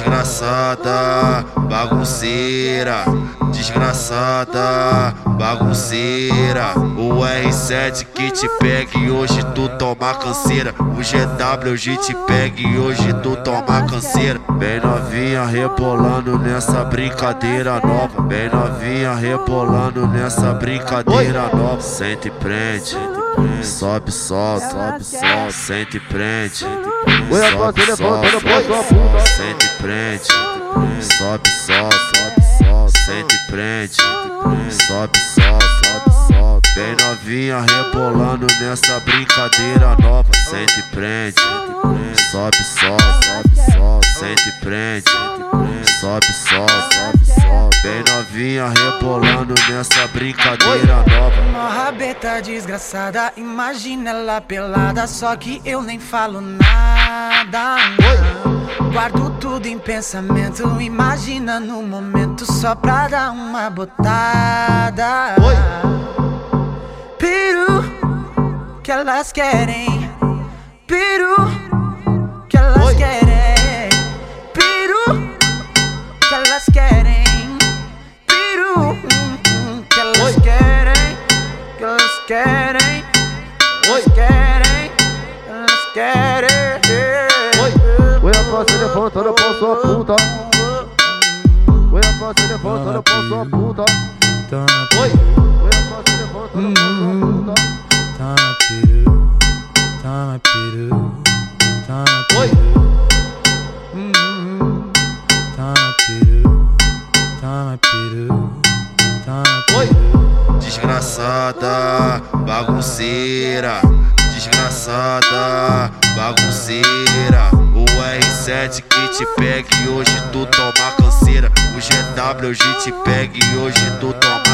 Desgraçada, bagunceira, desgraçada, bagunceira. O R7 que te pega e hoje tu toma canseira. O GW hoje te pega e hoje tu toma canseira. Bem novinha rebolando nessa brincadeira nova. Bem novinha rebolando nessa brincadeira nova. Sente e prende. Sobe, solta, sobe, solta, sente e prende. Sobe, solta, sente e prende. Sobe, solta, sobe, solta, sente e prende. Sobe, solta, sobe, Bem novinha rebolando nessa brincadeira nova. Sente e prende. Sobe, solta, sobe, solta, sente e prende. Sobe, solta, sobe, solta. Bem novinha rebolando nessa brincadeira nova. Uma rabeta desgraçada, imagina ela pelada, só que eu nem falo nada. Guardo tudo em pensamento, imagina no momento só pra dar uma botada. Peru que elas querem, peru que elas querem, peru que elas querem, peru que elas querem, que elas querem, elas querem, elas querem. Oi, a próxima levanta, olha pra sua puta. Oi, a próxima levanta, olha pra sua puta. Oi, Desgraçada, bagunceira, desgraçada, bagunceira. O R7 que te pega e hoje tu toma canseira. O GW hoje te pega e hoje tu toma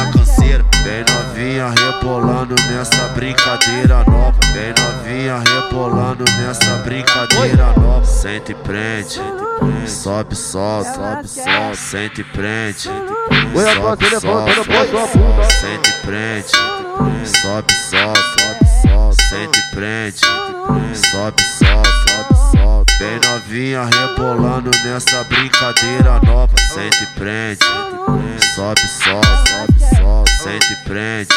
Bem novinha rebolando nessa brincadeira nova. Bem novinha rebolando nessa brincadeira nova. Sente e prende, sobe, solta, sobe, solta, sente e prende. Oi, a Sobe, solta. Sente e prende, sobe, solta, sobe, solta, sente e prende, sobe, solta, sobe, solta. Bem novinha rebolando nessa brincadeira nova. Sente e prende, sobe, solta, sobe, solta, e prende,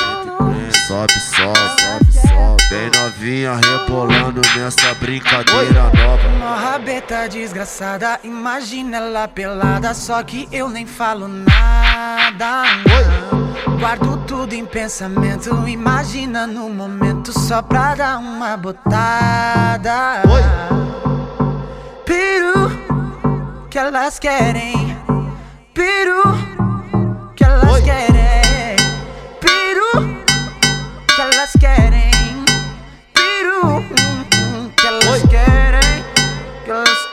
sobe, sobe, solta. Bem novinha rebolando nessa brincadeira nova. Uma rabeta desgraçada, imagina ela pelada, só que eu nem falo nada. não. Guardo tudo em pensamento, imagina no momento só pra dar uma botada. Peru que elas querem, peru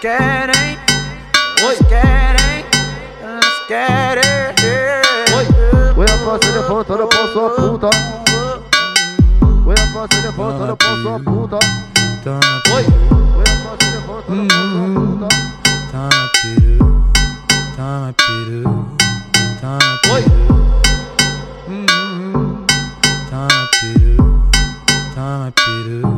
querem, elas querem, elas querem. Oi, oi, força levantando oi. pão sua puta. Oi, a força levantando oi. pão sua puta. Oi, oi, força levantando oi. sua puta. Tá na peru, uhum. tá na peru, tá na oi, Tá na peru, uhum. tá na peru.